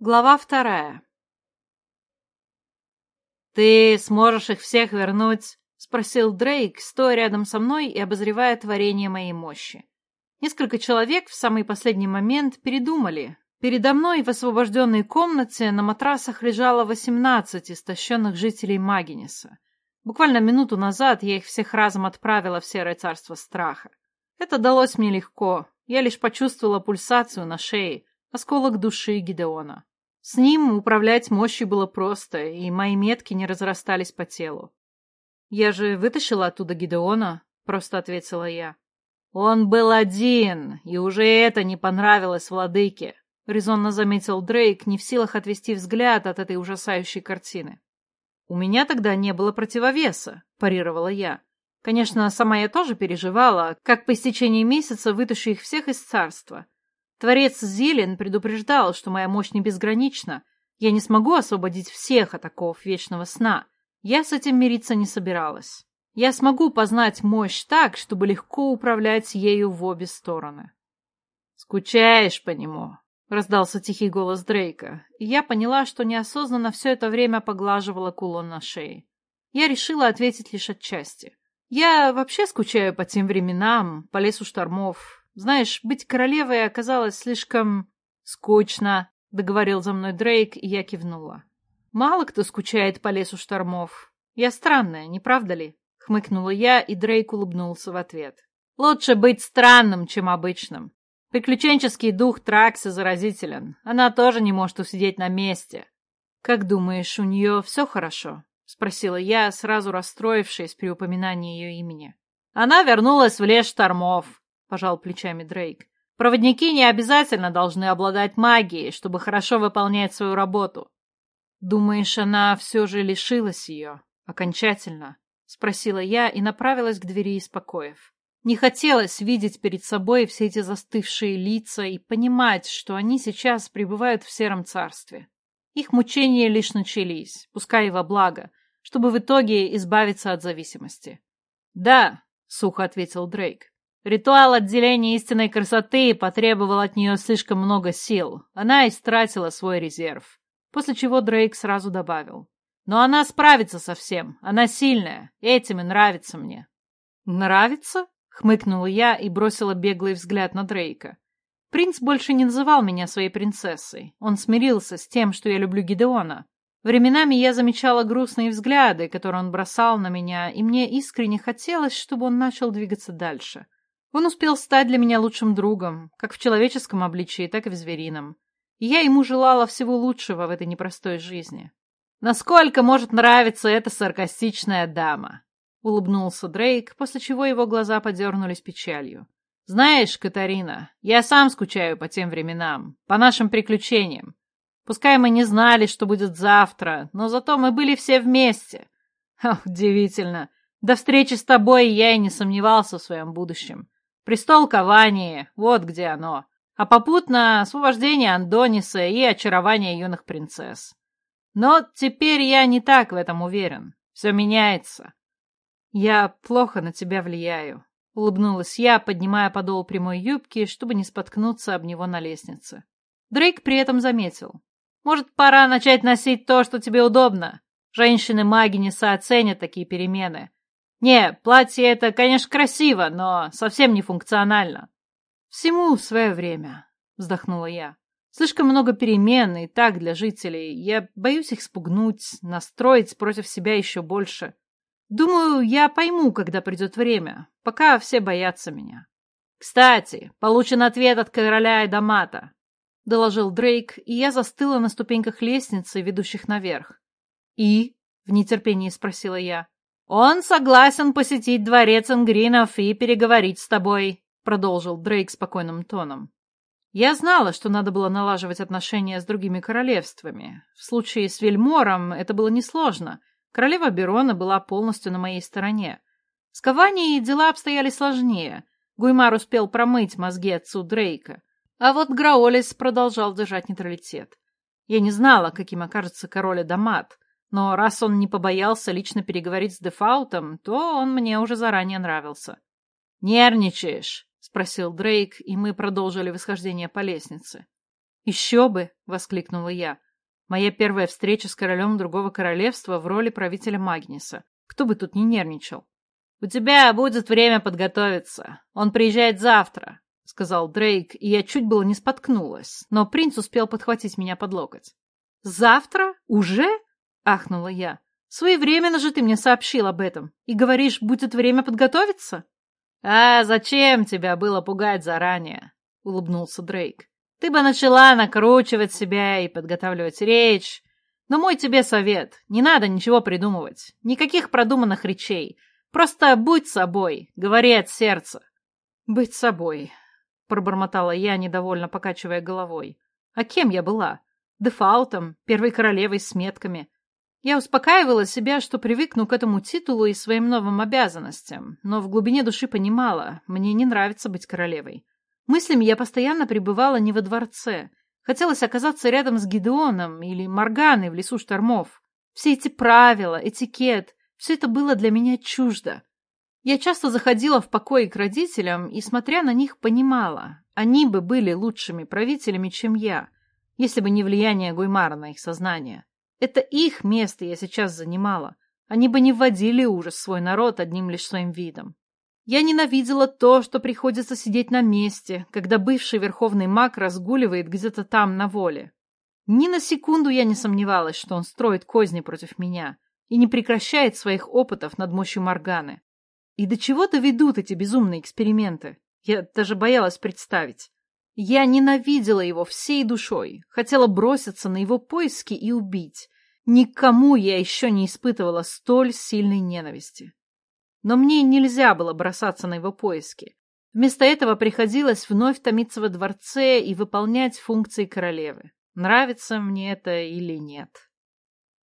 Глава вторая. «Ты сможешь их всех вернуть?» — спросил Дрейк, стоя рядом со мной и обозревая творение моей мощи. Несколько человек в самый последний момент передумали. Передо мной в освобожденной комнате на матрасах лежало восемнадцать истощенных жителей Магинеса. Буквально минуту назад я их всех разом отправила в серое царство страха. Это далось мне легко. Я лишь почувствовала пульсацию на шее, осколок души Гидеона. С ним управлять мощью было просто, и мои метки не разрастались по телу. «Я же вытащила оттуда Гидеона», — просто ответила я. «Он был один, и уже это не понравилось владыке», — резонно заметил Дрейк, не в силах отвести взгляд от этой ужасающей картины. «У меня тогда не было противовеса», — парировала я. Конечно, сама я тоже переживала, как по истечении месяца вытащу их всех из царства. Творец Зелен предупреждал, что моя мощь не безгранична. Я не смогу освободить всех от оков вечного сна. Я с этим мириться не собиралась. Я смогу познать мощь так, чтобы легко управлять ею в обе стороны. «Скучаешь по нему?» — раздался тихий голос Дрейка, и я поняла, что неосознанно все это время поглаживала кулон на шее. Я решила ответить лишь отчасти. Я вообще скучаю по тем временам, по лесу штормов, знаешь, быть королевой оказалось слишком скучно, — договорил за мной Дрейк, и я кивнула. Мало кто скучает по лесу штормов. Я странная, не правда ли? — хмыкнула я, и Дрейк улыбнулся в ответ. Лучше быть странным, чем обычным. Приключенческий дух Тракса заразителен. Она тоже не может усидеть на месте. «Как думаешь, у нее все хорошо?» — спросила я, сразу расстроившись при упоминании ее имени. «Она вернулась в лес штормов. — пожал плечами Дрейк. «Проводники не обязательно должны обладать магией, чтобы хорошо выполнять свою работу». «Думаешь, она все же лишилась ее? Окончательно?» — спросила я и направилась к двери из покоев. Не хотелось видеть перед собой все эти застывшие лица и понимать, что они сейчас пребывают в сером царстве. Их мучения лишь начались, пускай и во благо, чтобы в итоге избавиться от зависимости. «Да», — сухо ответил Дрейк, Ритуал отделения истинной красоты потребовал от нее слишком много сил. Она истратила свой резерв. После чего Дрейк сразу добавил. Но она справится со всем. Она сильная. Этим и нравится мне. Нравится? Хмыкнула я и бросила беглый взгляд на Дрейка. Принц больше не называл меня своей принцессой. Он смирился с тем, что я люблю Гидеона. Временами я замечала грустные взгляды, которые он бросал на меня, и мне искренне хотелось, чтобы он начал двигаться дальше. Он успел стать для меня лучшим другом, как в человеческом обличии, так и в зверином. И я ему желала всего лучшего в этой непростой жизни. «Насколько может нравиться эта саркастичная дама?» — улыбнулся Дрейк, после чего его глаза подернулись печалью. «Знаешь, Катарина, я сам скучаю по тем временам, по нашим приключениям. Пускай мы не знали, что будет завтра, но зато мы были все вместе. Ах, удивительно. До встречи с тобой я и не сомневался в своем будущем. Престол Кавании, вот где оно. А попутно освобождение Андониса и очарование юных принцесс. Но теперь я не так в этом уверен. Все меняется. Я плохо на тебя влияю. Улыбнулась я, поднимая подол прямой юбки, чтобы не споткнуться об него на лестнице. Дрейк при этом заметил. Может, пора начать носить то, что тебе удобно? Женщины-маги не сооценят такие перемены. Не, платье это, конечно, красиво, но совсем не функционально. Всему свое время, вздохнула я. Слишком много перемен и так для жителей. Я боюсь их спугнуть, настроить против себя еще больше. Думаю, я пойму, когда придет время, пока все боятся меня. Кстати, получен ответ от короля Эдамата, доложил Дрейк, и я застыла на ступеньках лестницы, ведущих наверх. И? В нетерпении спросила я. «Он согласен посетить дворец Ингринов и переговорить с тобой», — продолжил Дрейк спокойным тоном. Я знала, что надо было налаживать отношения с другими королевствами. В случае с Вельмором это было несложно. Королева Берона была полностью на моей стороне. С Каванией дела обстояли сложнее. Гуймар успел промыть мозги отцу Дрейка. А вот Граолис продолжал держать нейтралитет. Я не знала, каким окажется король Адамат. Но раз он не побоялся лично переговорить с Дефаутом, то он мне уже заранее нравился. «Нервничаешь?» — спросил Дрейк, и мы продолжили восхождение по лестнице. «Еще бы!» — воскликнула я. Моя первая встреча с королем другого королевства в роли правителя Магниса. Кто бы тут не нервничал. «У тебя будет время подготовиться. Он приезжает завтра», — сказал Дрейк, и я чуть было не споткнулась, но принц успел подхватить меня под локоть. «Завтра? Уже?» — ахнула я. «Своевременно же ты мне сообщил об этом. И говоришь, будет время подготовиться?» «А зачем тебя было пугать заранее?» — улыбнулся Дрейк. «Ты бы начала накручивать себя и подготавливать речь. Но мой тебе совет — не надо ничего придумывать, никаких продуманных речей. Просто будь собой, говори от сердца». «Быть собой», — пробормотала я, недовольно покачивая головой. «А кем я была? Дефаутом, первой королевой с метками?» Я успокаивала себя, что привыкну к этому титулу и своим новым обязанностям, но в глубине души понимала, мне не нравится быть королевой. Мыслями я постоянно пребывала не во дворце. Хотелось оказаться рядом с Гидеоном или Морганой в лесу штормов. Все эти правила, этикет, все это было для меня чуждо. Я часто заходила в покой к родителям и, смотря на них, понимала, они бы были лучшими правителями, чем я, если бы не влияние Гуймара на их сознание. Это их место я сейчас занимала. Они бы не вводили ужас свой народ одним лишь своим видом. Я ненавидела то, что приходится сидеть на месте, когда бывший верховный маг разгуливает где-то там на воле. Ни на секунду я не сомневалась, что он строит козни против меня и не прекращает своих опытов над мощью Морганы. И до чего доведут эти безумные эксперименты? Я даже боялась представить. Я ненавидела его всей душой, хотела броситься на его поиски и убить. Никому я еще не испытывала столь сильной ненависти. Но мне нельзя было бросаться на его поиски. Вместо этого приходилось вновь томиться во дворце и выполнять функции королевы. Нравится мне это или нет.